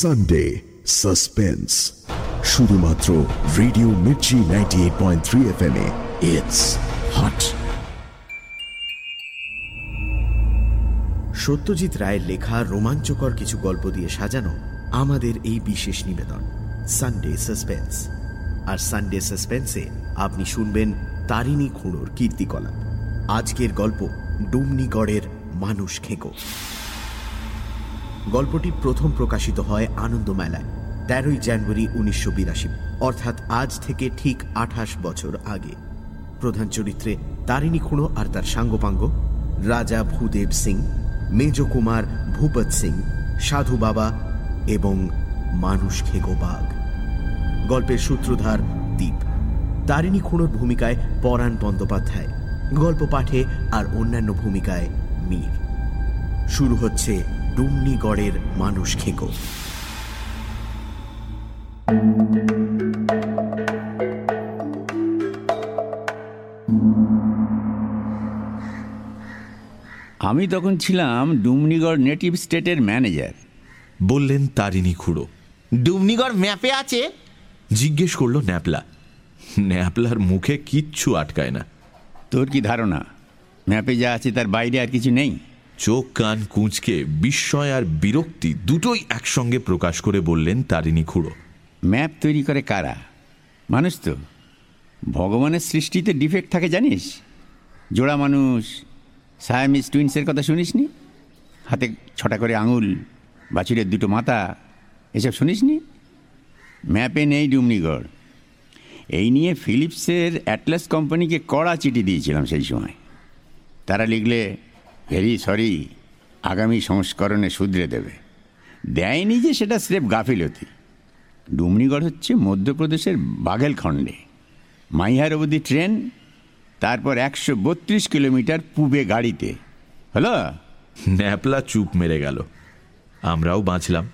Sunday suspense শুধুমাত্র radio Mirchi ninety eight point three F M it's hot Satyajit রায়ের লেখা রোমাঞ্চকর কিছু গল্প দিয়ে সাজানো আমাদের এই বিশেষ নিবেদন সানডে সাসপেন্স আর সানডে সাসপেন্সে আপনি শুনবেন তারিণী খুঁড়োর কীর্তিকলাপ। আজকের গল্প ডুমনিগড়ের মানুষ খেকো। গল্পটি প্রথম প্রকাশিত হয় আনন্দ মেলায় তেরোই জানুয়ারি উনিশশো বিরাশি, অর্থাৎ আজ থেকে ঠিক আঠাশ বছর আগে। প্রধান চরিত্রে তারিণী খুঁড়ো আর তার সাঙ্গপাঙ্গ, রাজা ভূদেব সিং, মেজ কুমার ভূপত সিং, সাধু বাবা এবং মানুষ খেগো বাঘ। গল্পের সূত্রধার দ্বীপ তারিণী খুঁড়োর ভূমিকায় পরাণ বন্দ্যোপাধ্যায় গল্প পাঠে আর অন্যান্য ভূমিকায় মীর। শুরু হচ্ছে ডুমনিগড়ের মানুষ খেকো। আমি তখন ছিলাম ডুমনিগড় নেটিভ স্টেটের ম্যানেজার। বললেন তারিণী খুড়ো। ডুমনিগড় ম্যাপে আছে? জিজ্ঞেস করল ন্যাপলা। ন্যাপলার মুখে কিচ্ছু আটকায় না। তোর কি ধারণা? ম্যাপে যা আছে তার বাইরে আর কিছু নেই? চোখ, কান, কুঁচকে, বিস্ময় আর বিরক্তি দুটোই একসঙ্গে প্রকাশ করে বললেন তারিণী খুঁড়ো। ম্যাপ তৈরি করে কারা? মানুষ তো। ভগবানের সৃষ্টিতে ডিফেক্ট থাকে, জানিস? জোড়া মানুষ। সায়ামিস টুইন্সের কথা শুনিসনি? হাতে ছটা করে আঙুল, বাছুরের দুটো মাথা, এসব শুনিসনি? ম্যাপে নেই ডুমনিগড়। এই নিয়ে ফিলিপসের অ্যাটলাস কোম্পানিকে কড়া চিঠি দিয়েছিলাম সেই সময়। তারা লিখলে ভেরি সরি, আগামী সংস্করণে শুধরে দেবে। দেয়নি যে সেটা স্রেফ গাফিলতি। ডুমনিগড় হচ্ছে মধ্যপ্রদেশের বাঘেলখণ্ডে। মাইহার অবধি ট্রেন, তারপর একশো বত্রিশ কিলোমিটার পূবে গাড়িতে। হলো? ন্যাপলা চুপ মেরে গেল। আমরাও বাঁচলাম।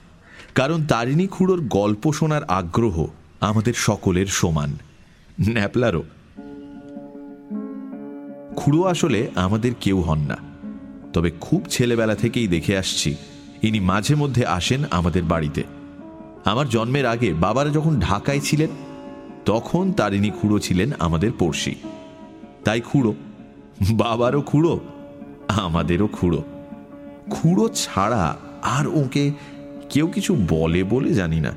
কারণ তারিণী খুড়োর গল্প শোনার আগ্রহ আমাদের সকলের সমান। ন্যাপলারও। খুড়ো আসলে আমাদের কেউ হন না। তবে খুব ছেলেবেলা থেকেই দেখে আসছি। ইনি মাঝে মধ্যে আসেন আমাদের বাড়িতে। আমার জন্মের আগে বাবারা যখন ঢাকায় ছিলেন, তখন তারিণী খুড়ো ছিলেন আমাদের পড়শি। তাই খুড়ো। বাবারও খুড়ো, আমাদেরও খুড়ো। খুড়ো ছাড়া আর ওকে কেউ কিছু বলে বলে জানি না।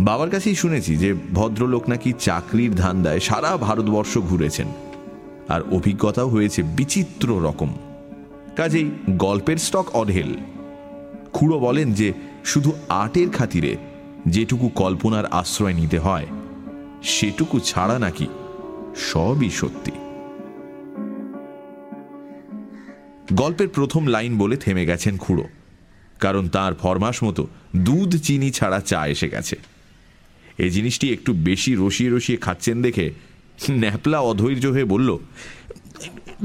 বাবার কাছেই শুনেছি যে ভদ্রলোক নাকি চাকরির ধান্দায় সারা ভারতবর্ষ ঘুরেছেন। আর অভিজ্ঞতাও হয়েছে বিচিত্র রকম। কাজেই গল্পের স্টক অঢেল। খুড়ো বলেন যে, শুধু আর্টের খাতিরে যেটুকু কল্পনার আশ্রয় নিতে হয়, সেটুকু ছাড়া নাকি সবই সত্যি। গল্পের প্রথম লাইন বলে থেমে গেছেন খুড়ো, কারণ তার ফরমাস মতো দুধ চিনি ছাড়া চা এসে গেছে। এই জিনিসটি একটু বেশি রসিয়ে রসিয়ে খাচ্ছেন দেখে ন্যাপলা অধৈর্য হয়ে বলল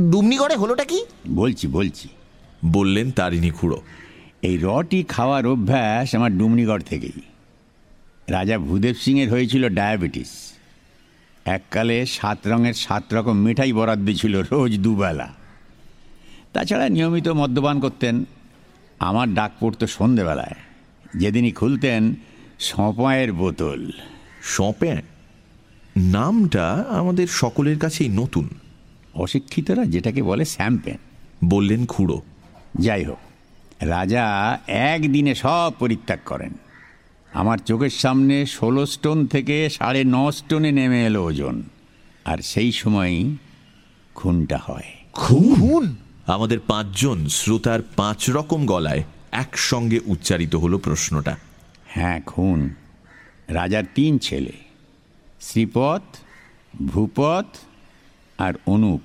ডুমনিগড়ে হলোটা কি? বলছি বলছি। বললেন তারিণী খুঁড়ো। এই রটি খাওয়ার অভ্যাস আমার ডুমনিগড় থেকেই। রাজা ভূদেব সিংয়ের হয়েছিল ডায়াবেটিস। এককালে সাত রঙের সাত রকম মিঠাই বরাদ্দ ছিল রোজ দুবেলা। তাছাড়া নিয়মিত মদ্যপান করতেন। আমার ডাক পড়তো সন্ধেবেলায়। যেদিনই খুলতেন সঁপায়ের বোতল। সঁপে নামটা আমাদের সকলের কাছেই নতুন। অশিক্ষিতরা যেটাকে বলে স্যাম্পেন বললেন খুড়ো। যাই হোক রাজা একদিনে সব পরিত্যাগ করেন। আমার চোখের সামনে ষোলো স্টোন থেকে সাড়ে ন স্টোনে নেমে এলো ওজন। আর সেই সময়ই খুনটা হয়। খুন? আমাদের পাঁচজন শ্রোতার পাঁচ রকম গলায় একসঙ্গে উচ্চারিত হলো প্রশ্নটা। হ্যাঁ খুন। রাজার তিন ছেলে শ্রীপথ ভূপত আর অনুপ।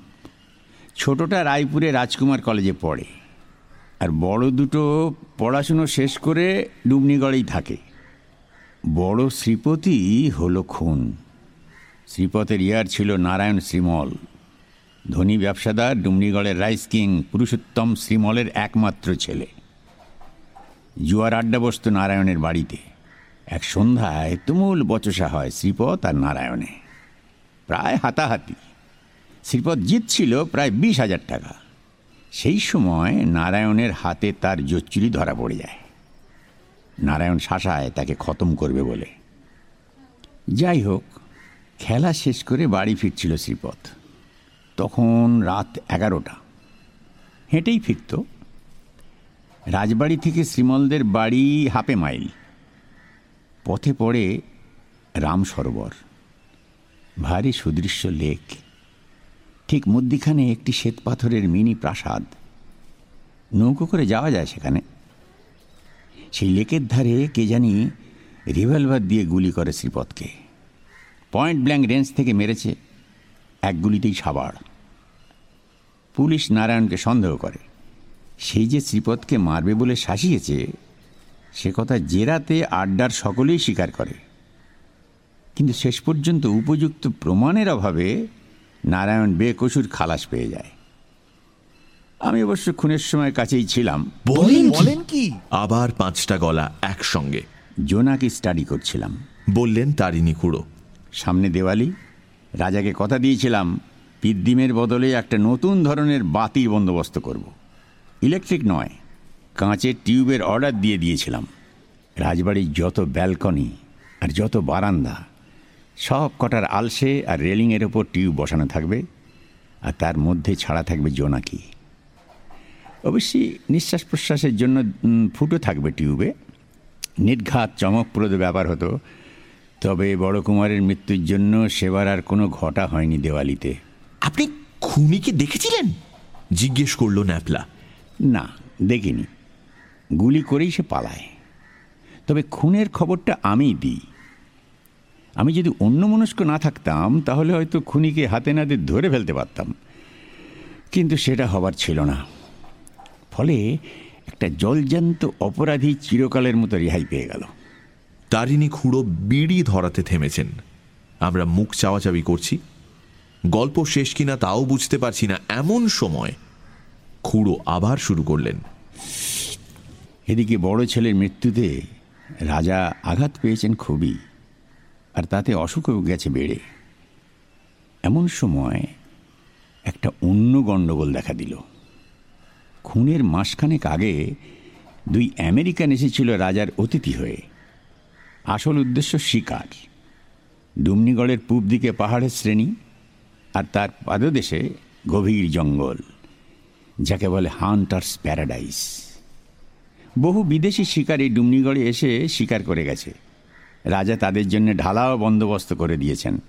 ছোটটা রায়পুরে রাজকুমার কলেজে পড়ে। আর বড় দুটো পড়াশুনো শেষ করে ডুবনিগড়েই থাকে। বড় শ্রীপতি হলো খুন। শ্রীপথের ইয়ার ছিল নারায়ণ শ্রীমল। ধনী ব্যবসাদার ডুমনিগড়ের রাইস কিং, পুরুষোত্তম শ্রীমলের একমাত্র ছেলে। জুয়ার আড্ডা বসত নারায়ণের বাড়িতে। এক সন্ধ্যায় তুমুল বচসা হয় শ্রীপদ আর নারায়ণে। প্রায় হাতাহাতি। শ্রীপদ জিতছিল প্রায় বিশ হাজার টাকা। সেই সময় নারায়ণের হাতে তার জোচ্চুরি ধরা পড়ে যায়। নারায়ণ শাসায় তাকে খতম করবে বলে। যাই হোক, খেলা শেষ করে বাড়ি ফিরছিল শ্রীপদ তখন রাত এগারোটা। হেঁটেই ফিরত। রাজবাড়ি থেকে শ্রীমলদের বাড়ি হাফে মাইল। পথে পড়ে রাম সরোবর। ভারী সুদৃশ্য লেক। ঠিক মধ্যিখানে একটি শ্বেত পাথরের মিনি প্রাসাদ। নৌকো করে যাওয়া যায় সেখানে। সেই লেকের ধারে কে জানি রিভলভার দিয়ে গুলি করে শ্রীপদকে পয়েন্ট ব্ল্যাঙ্ক রেঞ্জ থেকে মেরেছে এক গুলিতেই সাবাড় পুলিশ নারায়ণকে সন্দেহ করে। সেই যে শ্রীপদকে মারবে বলে শাসিয়েছে, সে কথা জেরাতে আড্ডার সকলেই স্বীকার করে। কিন্তু শেষ পর্যন্ত উপযুক্ত প্রমাণের অভাবে নারায়ণ বেকসুর খালাস পেয়ে যায়। আমি অবশ্য খুনের সময় কাছেই ছিলাম। বলেন বলেন কি? আবার পাঁচটা গলা একসঙ্গে। জোনাকে স্টাডি করছিলাম। বললেন তারিণী খুড়ো। সামনে দেওয়ালি রাজাকে কথা দিয়েছিলাম পিদ্দিমের বদলে একটা নতুন ধরনের বাতি বন্দোবস্ত করব। ইলেকট্রিক নয় কাঁচের টিউবের অর্ডার দিয়ে দিয়েছিলাম। রাজবাড়ির যত ব্যালকনি আর যত বারান্দা সব কটার আলসে আর রেলিংয়ের ওপর টিউব বসানো থাকবে আর তার মধ্যে ছাড়া থাকবে জোনাকি। অবশ্যই নিঃশ্বাস প্রশ্বাসের জন্য ফুটো থাকবে টিউবে। নির্ঘাত চমকপ্রদ ব্যাপার হতো তবে বড় কুমারের মৃত্যুর জন্য সেবার আর কোনো ঘটা হয়নি দেওয়ালিতে। আপনি খুনিকে দেখেছিলেন? জিজ্ঞেস করল ন্যাপলা। না দেখিনি। গুলি করেই সে পালায়। তবে খুনের খবরটা আমিই দিই। আমি যদি অন্যমনস্ক না থাকতাম তাহলে হয়তো খুনিকে হাতে নাতে ধরে ফেলতে পারতাম। কিন্তু সেটা হবার ছিল না। ফলে একটা জলজান্ত অপরাধী চিরকালের মতো রেহাই পেয়ে গেল। তারিণী খুড়ো বিড়ি ধরাতে থেমেছেন। আমরা মুখ চাওয়াচাবি করছি। গল্প শেষ কিনা তাও বুঝতে পারছি না। এমন সময় খুড়ো আবার শুরু করলেন। এদিকে বড় ছেলের মৃত্যুতে রাজা আঘাত পেয়েছেন খুবই। আর তাতে অসুখও গেছে বেড়ে। এমন সময় একটা অন্য গণ্ডগোল দেখা দিল। খুনের মাসখানেক আগে দুই আমেরিকান এসেছিল রাজার অতিথি হয়ে। আসল উদ্দেশ্য শিকার। ডুমনিগড়ের পূব দিকে পাহাড়ের শ্রেণি আর তার পাদদেশে গভীর জঙ্গল, যাকে বলে হান্টার্স প্যারাডাইস। বহু বিদেশি শিকারী ডুমনিগড়ে এসে শিকার করে গেছে। রাজা তাদের জন্য ঢালাও বন্দোবস্ত করে দিয়েছেন।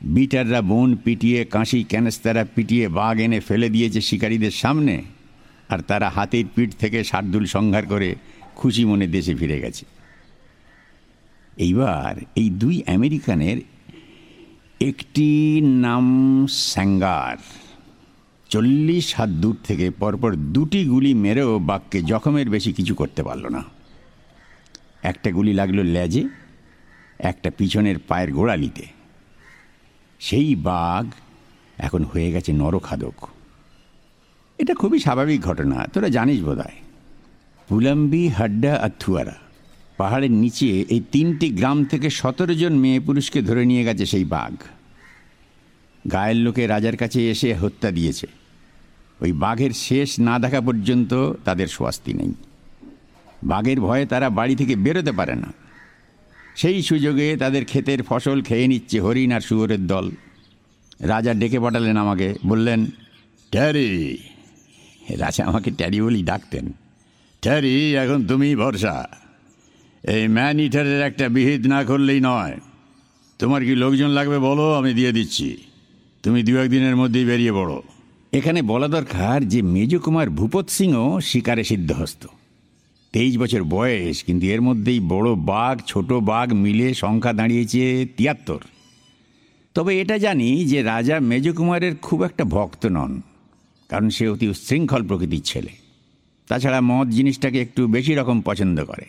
বিটাররা বন পিটিয়ে কাঁশি ক্যানেস্তারা পিটিয়ে বাঘ এনে ফেলে দিয়েছে শিকারীদের সামনে, আর তারা হাতের পিঠ থেকে শার্দুল সংহার করে খুশি মনে দেশে ফিরে গেছে। এইবার এই দুই আমেরিকানের একটি নাম স্যাঙ্গার। চল্লিশ হাত দূর থেকে পরপর দুটি গুলি মেরেও বাঘকে জখমের বেশি কিছু করতে পারল না। একটা গুলি লাগল লেজে একটা পিছনের পায়ের গোড়ালিতে। সেই বাঘ এখন হয়ে গেছে নরখাদক। এটা খুবই স্বাভাবিক ঘটনা, তোরা জানিস বোধহয়। পুলাম্বি, হাড্ডা আর থুয়ারা পাহাড়ের নিচে এই তিনটি গ্রাম থেকে সতেরো জন মেয়ে পুরুষকে ধরে নিয়ে গেছে সেই বাঘ। গায়ের লোকে রাজার কাছে এসে হত্যা দিয়েছে। ওই বাঘের শেষ না দেখা পর্যন্ত তাদের স্বস্তি নেই। বাঘের ভয়ে তারা বাড়ি থেকে বেরোতে পারে না। সেই সুযোগে তাদের ক্ষেতের ফসল খেয়ে নিচ্ছে হরিণ আর শুয়োরের দল। রাজা ডেকে পাঠালেন আমাকে, বললেন, ট্যারি, রাজা আমাকে ট্যারি বলেই ডাকতেন। ট্যারি, এখন তুমি ভরসা। এই ম্যান ইটারের একটা বিহিত না করলেই নয়। তোমার কি লোকজন লাগবে বলো, আমি দিয়ে দিচ্ছি। তুমি দু একদিনের মধ্যেই বেরিয়ে পড়ো। এখানে বলা দরকার যে মেজকুমার ভূপত সিংও শিকারে সিদ্ধহস্ত। তেইশ বছর বয়স, কিন্তু এর মধ্যেই বড় বাঘ, ছোট বাঘ মিলে সংখ্যা দাঁড়িয়েছে তিয়াত্তর। তবে এটা জানি যে রাজা মেজকুমারের খুব একটা ভক্ত নন, কারণ সে অতি উচ্ছৃঙ্খল প্রকৃতির ছেলে। তাছাড়া মদ জিনিসটাকে একটু বেশি রকম পছন্দ করে।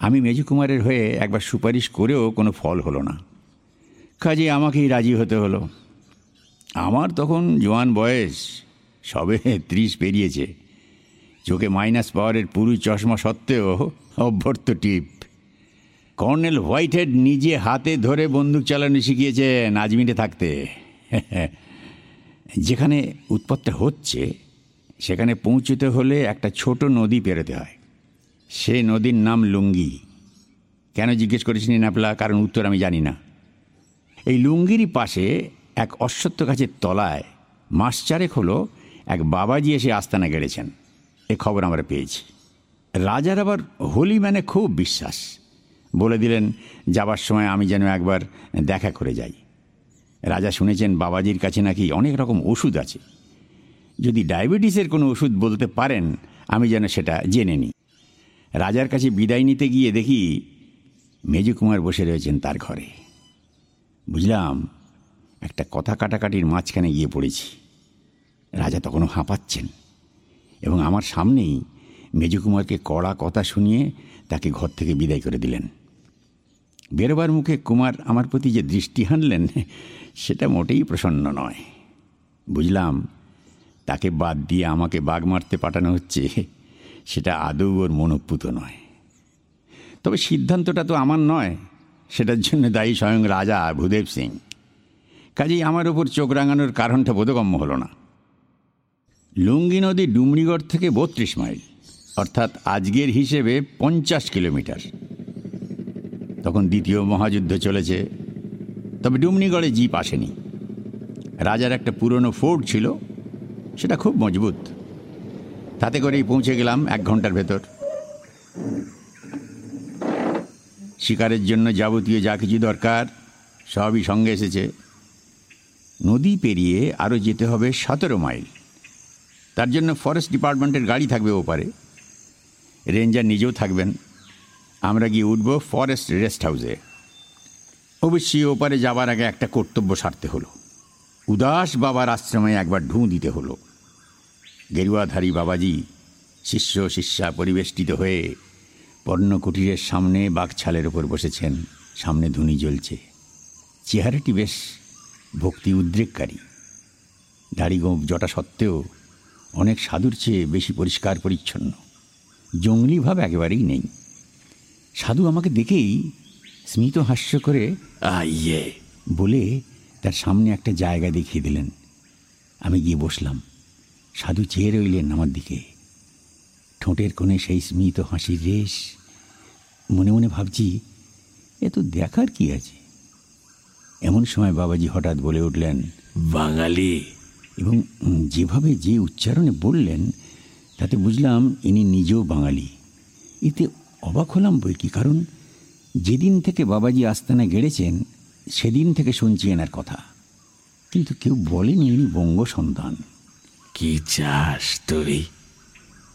আমি মেজকুমারের হয়ে একবার সুপারিশ করেও কোনো ফল হলো না। কাজে আমাকেই রাজি হতে হলো। আমার তখন জোয়ান বয়স, সবে ত্রিশ পেরিয়েছে। চোখে মাইনাস পাওয়ারের পুরু চশমা সত্ত্বেও অভ্যর্থ টিপ। কর্নেল হোয়াইটহেড নিজে হাতে ধরে বন্দুক চালানো শিখিয়েছেন আজমিরে থাকতে। যেখানে উৎপত্তি হচ্ছে, সেখানে পৌঁছতে হলে একটা ছোট নদী পেরোতে হয়। সে নদীর নাম লুঙ্গি। কেন জিজ্ঞেস করেছিলেন ন্যাপলা কারণ উত্তর আমি জানি না। এই লুঙ্গিরই পাশে এক অশ্বত্থ গাছের তলায় মাস চারেক হলো এক বাবাজি এসে আস্তানা গেড়েছেন। এ খবর আমরা পেয়েছি। রাজার আবার হোলি মানে খুব বিশ্বাস। বলে দিলেন, যাবার সময় আমি যেন একবার দেখা করে যাই। রাজা শুনেছেন, বাবাজির কাছে নাকি অনেক রকম ওষুধ আছে। যদি ডায়াবেটিসের কোনো ওষুধ বলতে পারেন, আমি যেন সেটা জেনে নিই। রাজার কাছে বিদায় নিতে গিয়ে দেখি মেজকুমার বসে রয়েছেন তার ঘরে। বুঝলাম, একটা কথা কাটাকাটির মাঝখানে গিয়ে পড়েছি। রাজা তখনও হাঁপাচ্ছেন। এবং আমার সামনেই মেজকুমারকে কড়া কথা শুনিয়ে তাকে ঘর থেকে বিদায় করে দিলেন। বেরোবার মুখে কুমার আমার প্রতি যে দৃষ্টি হানলেন সেটা মোটেই প্রসন্ন নয়। বুঝলাম, তাকে বাদ দিয়ে আমাকে বাঘ মারতে পাঠানো হচ্ছে, সেটা আদৌ ওর মনোপুত নয়। তবে সিদ্ধান্তটা তো আমার নয়, সেটার জন্য দায়ী স্বয়ং রাজা ভূদেব সিং। কাজেই আমার ওপর চোখ রাঙানোর কারণটা বোধগম্য হলো না। লুঙ্গি নদী ডুমরিগড় থেকে বত্রিশ মাইল, অর্থাৎ আজকের হিসেবে পঞ্চাশ কিলোমিটার। তখন দ্বিতীয় মহাযুদ্ধ চলেছে, তবে ডুমনিগড়ে জিপ আসেনি। রাজার একটা পুরনো ফোর্ট ছিল, সেটা খুব মজবুত। তাতে করেই পৌঁছে গেলাম এক ঘণ্টার ভেতর। শিকারের জন্য যাবতীয় যা কিছু দরকার, সবই সঙ্গে এসেছে। নদী পেরিয়ে আরও যেতে হবে সতেরো মাইল। তার জন্য ফরেস্ট ডিপার্টমেন্টের গাড়ি থাকবে ওপারে। রেঞ্জার নিজেও থাকবেন। আমরা গিয়ে উঠব ফরেস্ট রেস্ট হাউসে অবশ্যই ওপারে যাবার আগে একটা কর্তব্য সারতে হলো। উদাস বাবার আশ্রমে একবার ঢুঁ দিতে হলো। গেরুয়াধারী বাবাজি শিষ্য শিষ্যা পরিবেষ্টিত হয়ে পর্ণকুটিরের সামনে বাঘছালের ওপর বসেছেন। সামনে ধুনি জ্বলছে। চেহারাটি বেশ ভক্তি উদ্রেককারী দাড়ি গোঁপ জটা সত্ত্বেও অনেক সাধুর চেয়ে বেশি পরিষ্কার পরিচ্ছন্ন। জঙ্গলি ভাব একেবারেই নেই। সাধু আমাকে দেখেই স্মিত হাস্য করে, আইয়ে! বলে তার সামনে একটা জায়গা দেখিয়ে দিলেন। আমি গিয়ে বসলাম। সাধু চেয়ে রইলেন আমার দিকে। ঠোঁটের কোণে সেই স্মিত হাসির রেশ। মনে মনে ভাবছি, এ তো দেখার কি আছে? এমন সময় বাবাজি হঠাৎ বলে উঠলেন, বাঙালি এবং যেভাবে যে উচ্চারণে বললেন তাতে বুঝলাম ইনি নিজেও বাঙালি। এতে অবাক হলাম বই কি কারণ যেদিন থেকে বাবাজি আস্তানা গেড়েছেন সেদিন থেকে শুনছি এনার কথা। কিন্তু কেউ বলেনি ইনি বঙ্গ সন্তান। কি চাস তুই?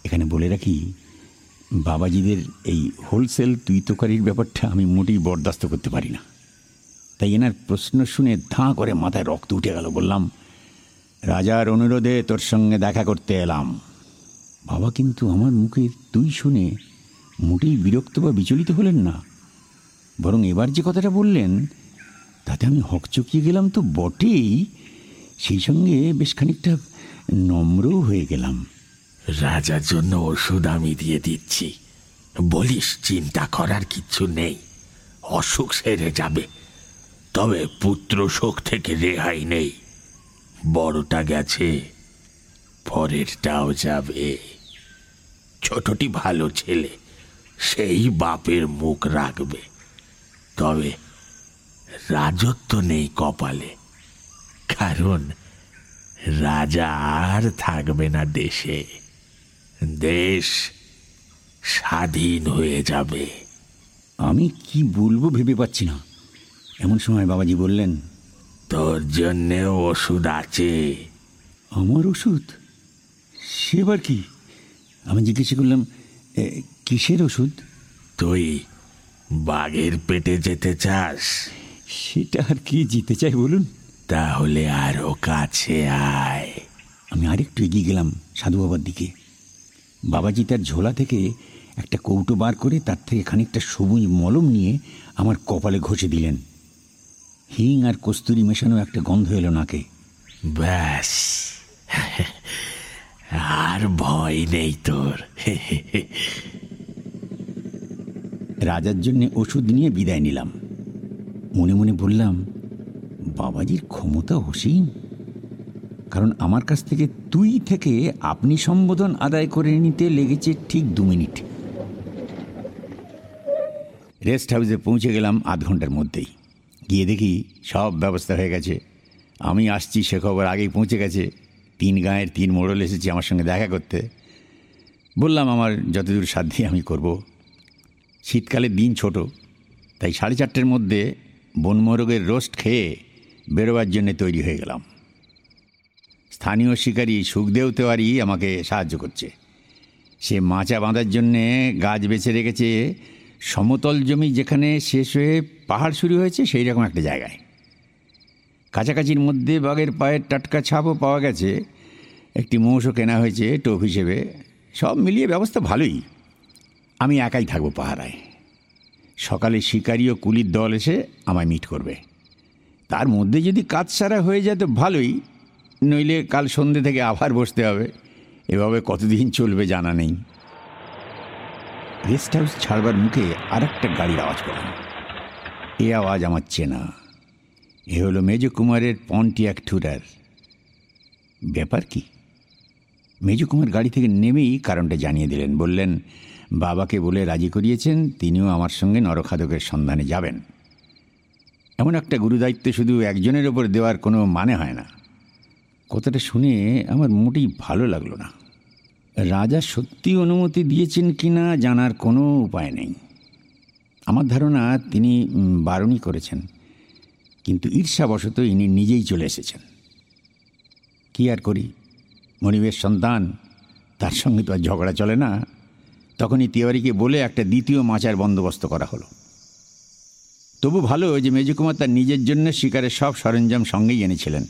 এখানে বলে রাখি বাবাজিদের এই হোলসেল তুই তোকারির ব্যাপারটা আমি মোটেই বরদাস্ত করতে পারি না। তাই এনার প্রশ্ন শুনে ধাঁ করে মাথায় রক্ত উঠে গেল বললাম রাজার অনুরোধে তোর সঙ্গে দেখা করতে এলাম। বাবা কিন্তু আমার মুখে তুই শুনে মোটেই বিরক্ত বা বিচলিত হলেন না। বরং এবার যে কথাটা বললেন, তাতে আমি হকচকিয়ে গেলাম তো বটেই। সেই সঙ্গে বেশ খানিকটা নম্রও হয়ে গেলাম। রাজার জন্য ওষুধ আমি দিয়ে দিচ্ছি। বলিস চিন্তা করার কিচ্ছু নেই। অসুখ সেরে যাবে। তবে পুত্র শোক থেকে রেহাই নেই। বড়টা গেছে, পরেরটাও যাবে। ছোটটি ভালো ছেলে, সেই বাপের মুখ রাখবে। তবে রাজত্ব নেই কপালে, কারণ রাজা আর থাকবে না দেশে। দেশ স্বাধীন হয়ে যাবে। আমি কি বলব ভেবে পাচ্ছি না। এমন সময় বাবাজি বললেন তোর জন্যে ওষুধ আছে। আমার ওষুধ? সেবার কি? আমি জিজ্ঞেস করলাম "এ, কিসের ওষুধ? তুই বাঘের পেটে যেতে চাস? সেটা আর কি জিতে চাই বলুন। তাহলে আরও কাছে আয়। আমি আরেকটু এগিয়ে গেলাম সাধু বাবার দিকে। বাবাজি তার ঝোলা থেকে একটা কৌটো বার করে তার থেকে খানিকটা সবুজ মলম নিয়ে আমার কপালে ঘষে দিলেন। হিং আর কস্তুরি মেশানো একটা গন্ধ এলো নাকে। ব্যাস। আর ভয় নেই তোর। রাজার জন্যে ওষুধ নিয়ে বিদায় নিলাম। মনে মনে বললাম বাবাজির ক্ষমতা অসীম। কারণ আমার কাছ থেকে তুই থেকে আপনি সম্বোধন আদায় করে নিতে লেগেছে ঠিক দু মিনিট। রেস্ট হাউসে পৌঁছে গেলাম আধ ঘণ্টার মধ্যেই। গিয়ে দেখি সব ব্যবস্থা হয়ে গেছে। আমি আসছি, সে খবর আগেই পৌঁছে গেছে। তিন গাঁয়ের তিন মোড়ল এসেছি আমার সঙ্গে দেখা করতে। বললাম, আমার যতদূর সাধ্য আমি করব। শীতকালের দিন ছোট, তাই সাড়ে চারটের মধ্যে বনমোরগের রোস্ট খেয়ে বেরোবার জন্যে তৈরি হয়ে গেলাম। স্থানীয় শিকারী সুখদেও তেওয়ারি আমাকে সাহায্য করছে। সে মাচা বাঁধার জন্যে গাছ বেছে রেখেছে সমতল জমি যেখানে শেষ হয়ে পাহাড় শুরু হয়েছে, সেই রকম একটা জায়গায়। কাছাকাছির মধ্যে বাঘের পায়ের টাটকা ছাপও পাওয়া গেছে। একটি মোষও কেনা হয়েছে টোপ হিসেবে। সব মিলিয়ে ব্যবস্থা ভালোই। আমি একাই থাকব পাহারায়। সকালে শিকারি ও কুলির দল এসে আমায় মিট করবে। তার মধ্যে যদি কাজ সারা হয়ে যায় তো ভালোই। নইলে কাল সন্ধ্যে থেকে আবার বসতে হবে। এভাবে কতদিন চলবে জানা নেই। রেস্ট হাউস ছাড়বার মুখে আর একটা গাড়ির আওয়াজ পেলাম। এ আওয়াজ আমার চেনা। এ হলো মেজ কুমারের পন্টিয়াক টুরার ব্যাপার কি? মেজ কুমার গাড়ি থেকে নেমেই কারণটা জানিয়ে দিলেন। বললেন, বাবাকে বলে রাজি করিয়েছেন, তিনিও আমার সঙ্গে নরখাদকের সন্ধানে যাবেন। এমন একটা গুরুদায়িত্ব শুধু একজনের ওপর দেওয়ার কোনো মানে হয় না। কথাটা শুনে আমার মোটেই ভালো লাগল না। রাজা সত্যি অনুমতি দিয়েছেন কি না জানার কোনো উপায় নেই। আমার ধারণা তিনি বারণই করেছেন। কিন্তু ঈর্ষাবশত ইনি নিজেই চলে এসেছেন। কি আর করি? মনিবের সন্তান, তার সঙ্গে তো আর ঝগড়া চলে না। তখনই তিওয়ারিকে বলে একটা দ্বিতীয় মাচার বন্দোবস্ত করা হলো। তবু ভালো যে মেজকুমার তার নিজের জন্য শিকারের সব সরঞ্জাম সঙ্গেই এনেছিলেন।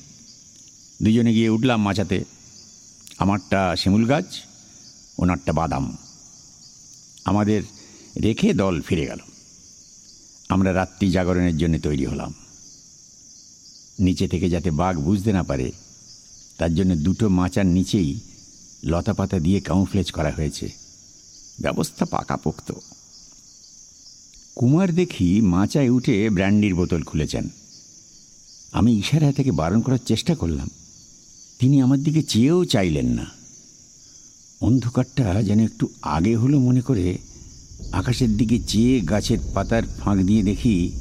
দুজনে গিয়ে উঠলাম মাচাতে। আমারটা শিমুল গাছ ওনারটা বাদাম। আমাদের রেখে দল ফিরে গেল। আমরা রাত্রি জাগরণের জন্য তৈরি হলাম। নিচে থেকে যাতে বাঘ বুঝতে না পারে, তার জন্য দুটো মাচার নিচেই লতা পাতা দিয়ে কাউফ্লেজ করা হয়েছে। ব্যবস্থা পাকাপোক্ত। কুমার দেখি মাচায় উঠে ব্র্যান্ডির বোতল খুলেছেন। আমি ইশারা থেকে বারণ করার চেষ্টা করলাম। তিনি আমার দিকে চেয়েও চাইলেন না। অন্ধকারটা যেন একটু আগে হলো মনে করে আকাশের দিকে চেয়ে গাছের পাতার ফাঁক দিয়ে দেখি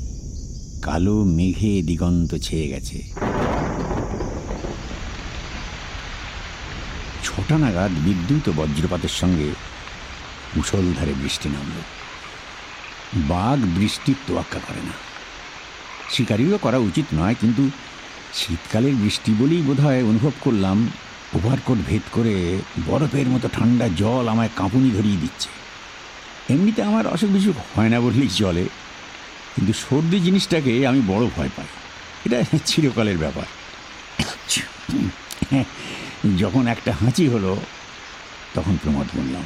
কালো মেঘে দিগন্ত ছেয়ে গেছে। ছটা নাগাদ বিদ্যুৎ ও বজ্রপাতের সঙ্গে মুষলধারে বৃষ্টি নামল। বাঘ বৃষ্টির তোয়াক্কা করে না। শিকারিও করা উচিত নয়, কিন্তু শীতকালের বৃষ্টি বলেই বোধহয় অনুভব করলাম ওভারকোট ভেদ করে বরফের মতো ঠান্ডা জল আমায় কাঁপুনি ধরিয়ে দিচ্ছে। এমনিতে আমার অসুখ বিসুখ হয় না বললেই চলে, কিন্তু সর্দি জিনিসটাকে আমি বড় ভয় পাই। এটা চিরকালের ব্যাপার। যখন একটা হাঁচি হলো, তখন প্রমাদ বললাম,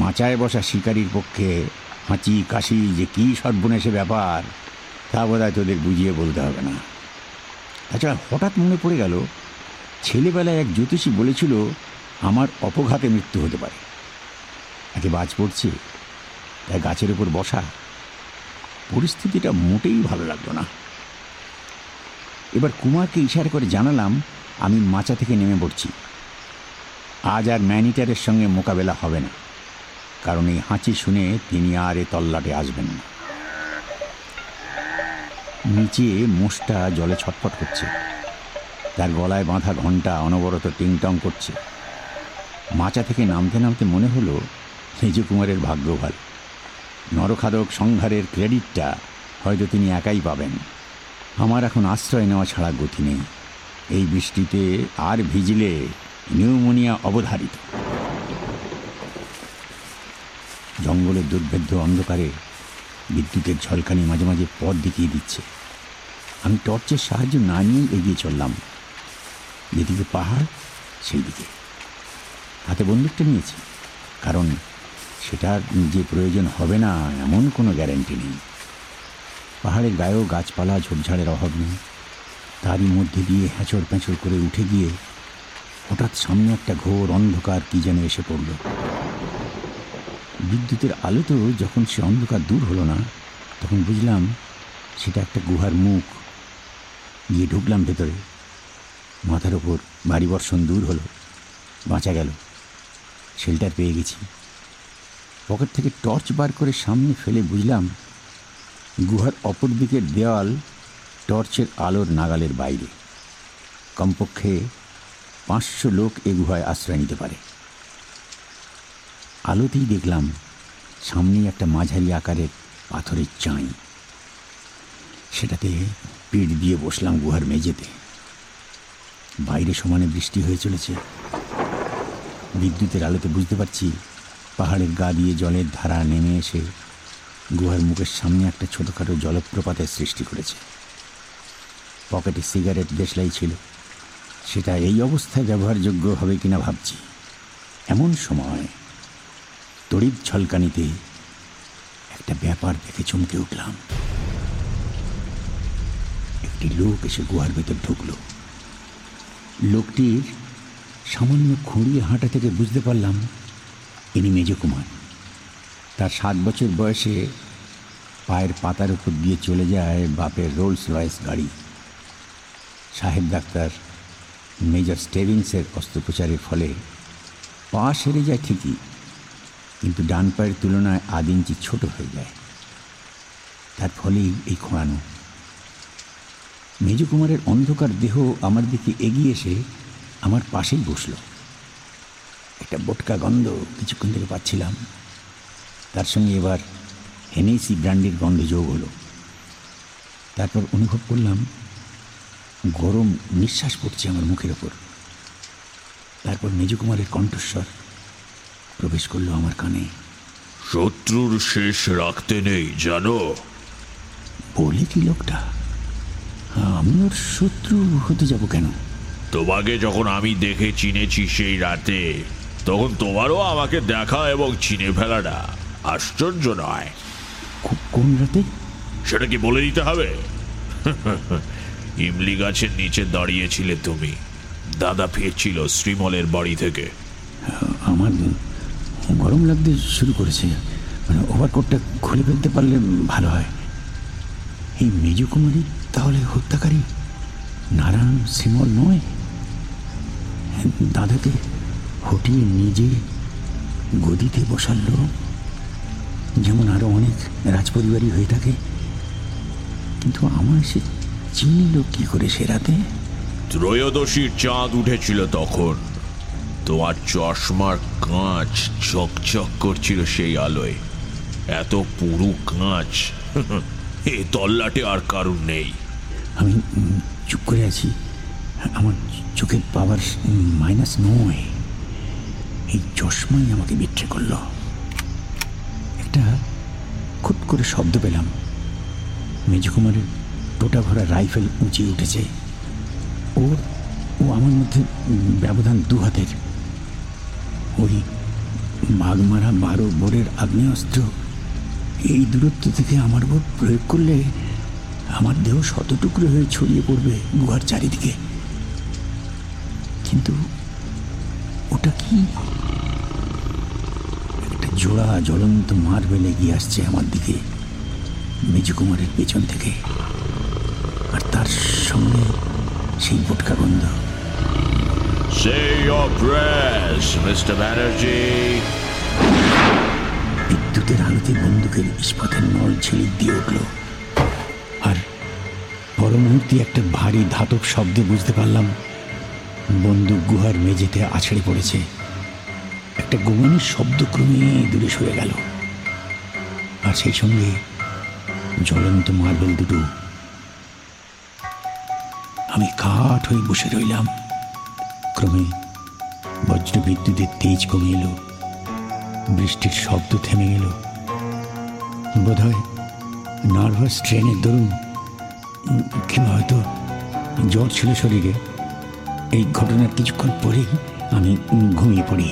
মাচায় বসা শিকারির পক্ষে হাঁচি, কাশি, যে কী সর্বনেশে ব্যাপার, তা বোধ তোদের বুঝিয়ে বলতে হবে না। তাছাড়া হঠাৎ মনে পড়ে গেল ছেলেবেলায় এক জ্যোতিষী বলেছিল, আমার অপঘাতে মৃত্যু হতে পারে। একে বাজ পড়ছে, তাই গাছের উপর বসা। পরিস্থিতিটা মোটেই ভালো লাগল না। এবার কুমারকে ইশারা করে জানালাম, আমি মাচা থেকে নেমে পড়ছি। আজ আর ম্যানিটারের সঙ্গে মোকাবেলা হবে না। কারণ এই হাঁচি শুনে তিনি আর এ তল্লাটে আসবেন না। নিচে মোষটা জলে ছটফট করছে। তার গলায় বাঁধা ঘণ্টা অনবরত টিংটং করছে। মাচা থেকে নামতে নামতে মনে হলো মেজকুমারের ভাগ্য ভালো। নরখাদক সংহারের ক্রেডিটটা হয়তো তিনি একাই পাবেন। আমার এখন আশ্রয় নেওয়া ছাড়া গতি নেই। এই বৃষ্টিতে আর ভিজলে নিউমোনিয়া অবধারিত। জঙ্গলের দুর্ভেদ্য অন্ধকারে বিদ্যুতের ঝলকানি মাঝে মাঝে পথ দেখিয়ে দিচ্ছে। আমি টর্চের সাহায্য না নিয়েই এগিয়ে চললাম। যেদিকে পাহাড় সেই দিকে হাতে বন্দুকটা নিয়েছি, কারণ সেটার যে প্রয়োজন হবে না, এমন কোনো গ্যারেন্টি নেই। পাহাড়ের গায়েও গাছপালা, ঝোপঝাড়ের অভাব নেই। তারই মধ্যে দিয়ে হ্যাঁচড় প্যাঁচড় করে উঠে গিয়ে হঠাৎ সামনে একটা ঘোর অন্ধকার কি যেন এসে পড়ল। বিদ্যুতের আলোতেও যখন সে অন্ধকার দূর হলো না, তখন বুঝলাম সেটা একটা গুহার মুখ। গিয়ে ঢুকলাম ভেতরে। মাথার ওপর ভারী বর্ষণ দূর হলো, বাঁচা গেল। শেল্টার পেয়ে গেছি। পকেট থেকে টর্চ বার করে সামনে ফেলে বুঝলাম, গুহার অপর দিকের দেওয়াল টর্চের আলোর নাগালের বাইরে। কমপক্ষে পাঁচশো লোক এ গুহায় আশ্রয় নিতে পারে। আলোতেই দেখলাম, সামনেই একটা মাঝারি আকারের পাথরের চাঁই। সেটাতে পিঠ দিয়ে বসলাম গুহার মেঝেতে। বাইরে সমানে বৃষ্টি হয়ে চলেছে। বিদ্যুতের আলোতে বুঝতে পারছি পাহাড়ের গা দিয়ে জলের ধারা নেমে এসে গুহার মুখের সামনে একটা ছোটোখাটো জলপ্রপাতের সৃষ্টি করেছে। পকেটে সিগারেট দেশলাই ছিল। সেটা এই অবস্থায় ব্যবহারযোগ্য হবে কিনা ভাবছি। এমন সময় তড়িৎ ঝলকানিতে একটা ব্যাপার দেখে চমকে উঠলাম। একটি লোক এসে গুহার ভেতর ঢুকলো। লোকটির সামান্য খুঁড়িয়ে হাঁটা থেকে বুঝতে পারলাম ইনি মেজকুমার। তার সাত বছর বয়সে পায়ের পাতার উপর দিয়ে চলে যায় বাপের রোলস রয়েস গাড়ি। সাহেব ডাক্তার মেজর স্টেভিংসের অস্ত্রোপচারের ফলে পা সেরে যায় ঠিকই, কিন্তু ডান পায়ের তুলনায় আধ ইঞ্চি ছোট হয়ে যায়। তার ফলেই এই খোঁড়ানো। মেজকুমারের অন্ধকার দেহ আমার দিকে এগিয়ে এসে আমার পাশেই বসল। একটা বোটকা গন্ধ কিছুক্ষণ থেকে পাচ্ছিলাম। তার সঙ্গে এবার হেনেসি ব্র্যান্ডের গন্ধ যোগ হলো। তারপর অনুভব করলাম গরম নিঃশ্বাস পড়ছে আমার মুখের ওপর। তারপর মেজকুমারের কণ্ঠস্বর প্রবেশ করল আমার কানে। শত্রুর শেষ রাখতে নেই জানো? বলে কি লোকটা? আমি ওর শত্রু হতে যাব কেন? তোমাকে যখন আমি দেখে চিনেছি সেই রাতে তখন তোমারও আমাকে দেখা এবং চিনে ফেলাটা আশ্চর্য নয়। কোন রাতে? সেটা কি বলে দিতে হবে? ইমলি গাছের নিচে দাঁড়িয়েছিলে তুমি। দাদা ফিরছিল শ্রীমলের বাড়ি থেকে। আমার গরম লাগতে শুরু করেছে। মানে ওভারকোটটা খুলে ফেলতে পারলে ভালো হয়। এই মেজকুমারী তাহলে হত্যাকারী নারায়ণ শ্রীমল নয়? দাদাকে হটিয়ে নিজে গদিতে বসার লোক? যেমন আরও অনেক রাজপরিবারই হয়ে থাকে। কিন্তু আমার সে চিনল কি করে সে রাতে? ত্রয়োদশীর চাঁদ উঠেছিল তখন। তোমার চশমার কাঁচ চকচক করছিল সেই আলোয়। এত পুরু কাঁচ। এ তল্লাটে আর কারণ নেই। আমি চুপ করে আছি। আমার চোখের পাওয়ার মাইনাস নয়। এই চশমাই আমাকে বিট্রে করল। একটা খুট করে শব্দ পেলাম। মেজকুমারের টোটা ভরা রাইফেল উঁচিয়ে উঠেছে। ওর, ও আমার মধ্যে ব্যবধান দু হাতের। ওই মাঘমারা বারো বোরের আগ্নেয়াস্ত্র এই দূরত্ব থেকে আমার উপর প্রয়োগ করলে আমার দেহ শতটুকরো হয়ে ছড়িয়ে পড়বে গুহার চারিদিকে কিন্তু ওটা কি একটা জোড়া জ্বলন্ত মার্বেল এগিয়ে আসছে আমার দিকে মেজকুমারের পেছন থেকে আর তার সঙ্গে সেই বোটকা গন্ধ Say your prayers, Mr. Banerjee. বিদ্যুতের আলোতে বন্দুকের ইস্পাতের নল ছেড়ে দিয়ে উঠল মুহূর্তে একটা ভারী ধাতব শব্দে বুঝতে পারলাম। বন্দুক গুহার মেঝেতে আছড়ে পড়েছে। একটা গোমানির শব্দ ক্রমে দূরে সরে গেল। আর সেই সঙ্গে জ্বলন্ত মার্বেল দুটো। আমি কাঠ হয়ে বসে রইলাম। ক্রমে বজ্র বিদ্যুতের তেজ কমে এলো। বৃষ্টির শব্দ থেমে গেল বোধহয় নার্ভাস ট্রেনের দরুন কিংবা হয়তো জ্বর ছিল শরীরে, এই ঘটনার কিছুক্ষণ পরেই আমি ঘুমিয়ে পড়ি।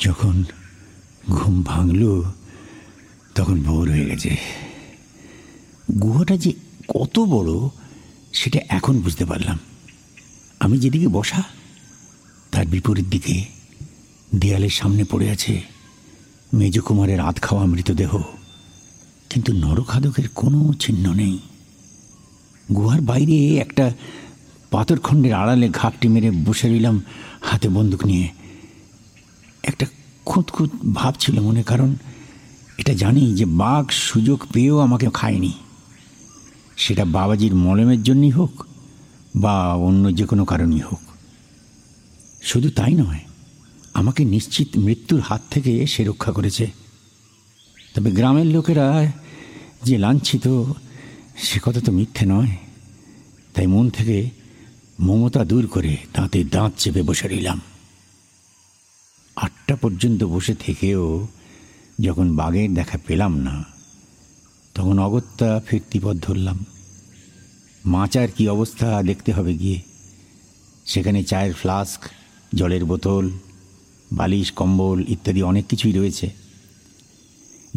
যখন ঘুম ভাঙল, তখন ভোর হয়ে গেছে। গুহাটা যে কত বড়, সেটা এখন বুঝতে পারলাম। আমি যেদিকে বসা, তার বিপরীত দিকে দেয়ালের সামনে পড়ে আছে মেজকুমারের আধ খাওয়া মৃতদেহ। কিন্তু নরখাদকের কোনো চিহ্ন নেই। গুহার বাইরে একটা পাথরখণ্ডের আড়ালে ঘাপটি মেরে বসে রইলাম হাতে বন্দুক নিয়ে। একটা খুঁত খুঁত ভাব ছিল মনে, কারণ এটা জানি যে বাঘ সুযোগ পেয়েও আমাকে খায়নি। সেটা বাবাজির মলমের জন্যই হোক বা অন্য যে কোনো কারণই হোক। শুধু তাই নয় আমাকে নিশ্চিত মৃত্যুর হাত থেকে সে রক্ষা করেছে। তবে গ্রামের লোকেরা যে লাঞ্ছিত, সে কথা তো মিথ্যে নয়। তাই মন থেকে মমতা দূর করে দাঁতে দাঁত চেপে বসে রইলাম। আটটা পর্যন্ত বসে থেকেও যখন বাঘের দেখা পেলাম না, তখন অগত্যা ফিরতি পথ ধরলাম। মাচার কি অবস্থা দেখতে হবে গিয়ে। সেখানে চায়ের ফ্লাস্ক, জলের বোতল বালিশ, কম্বল ইত্যাদি অনেক কিছুই রয়েছে।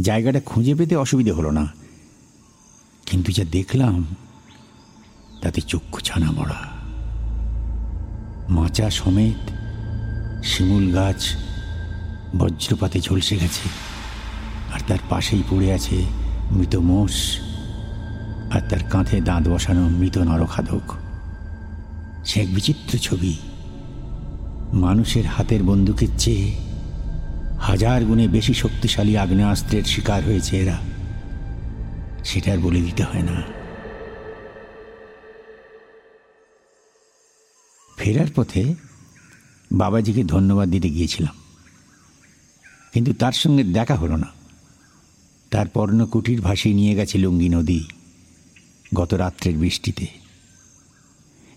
জায়গাটা খুঁজে পেতে অসুবিধে হলো না। কিন্তু যা দেখলাম, তাতে চক্ষু ছানা মরা মাচা সমেত শিমুল গাছ বজ্রপাতে ঝলসে গেছে, আর তার পাশেই পড়ে আছে মৃত মোষ, আর তার কাঁধে দাঁত বসানো মৃত নরখাদক। সে এক বিচিত্র ছবি। মানুষের হাতের বন্দুকের চেয়ে হাজার গুণে বেশি শক্তিশালী আগ্নেয়াস্ত্রের শিকার হয়েছে এরা। সেটা আর বলে দিতে হয় না। ফেরার পথে বাবাজিকে ধন্যবাদ দিতে গিয়েছিলাম। কিন্তু তার সঙ্গে দেখা হলো না। তার পর্ণকুটির ভাসিয়ে নিয়ে গেছে লুঙ্গি নদী গত রাত্রের বৃষ্টিতে।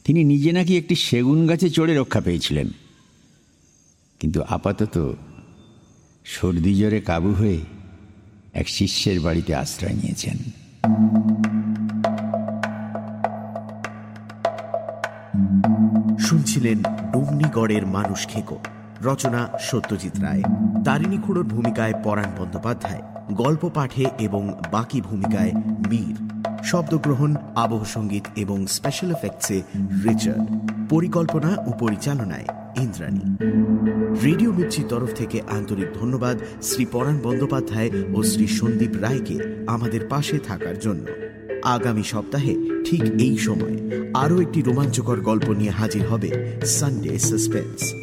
তিনি নিজে নাকি একটি সেগুন গাছে চড়ে রক্ষা পেয়েছিলেন। কিন্তু আপাতত সর্দি জ্বরে কাবু হয়ে এক শিষ্যের বাড়িতে আশ্রয় নিয়েছেন। শুনছিলেন ডুমনিগড়ের মানুষ খেকো, রচনা সত্যজিৎ রায়। তারিণী খুড়োর ভূমিকায় পরাণ বন্দ্যোপাধ্যায়, গল্প পাঠে এবং বাকি ভূমিকায় মীর। শব্দগ্রহণ, আবহ সংগীত এবং স্পেশাল এফেক্টসে রিচার্ড। পরিকল্পনা ও পরিচালনায় ইন্দ্রাণী। রেডিও মির্চির তরফ থেকে আন্তরিক ধন্যবাদ শ্রী পরাণ বন্দ্যোপাধ্যায় ও শ্রী সন্দীপ রায়কে আমাদের পাশে থাকার জন্য। আগামী সপ্তাহে ঠিক এই সময় আরও একটি রোমাঞ্চকর গল্প নিয়ে হাজির হবে সানডে সাসপেন্স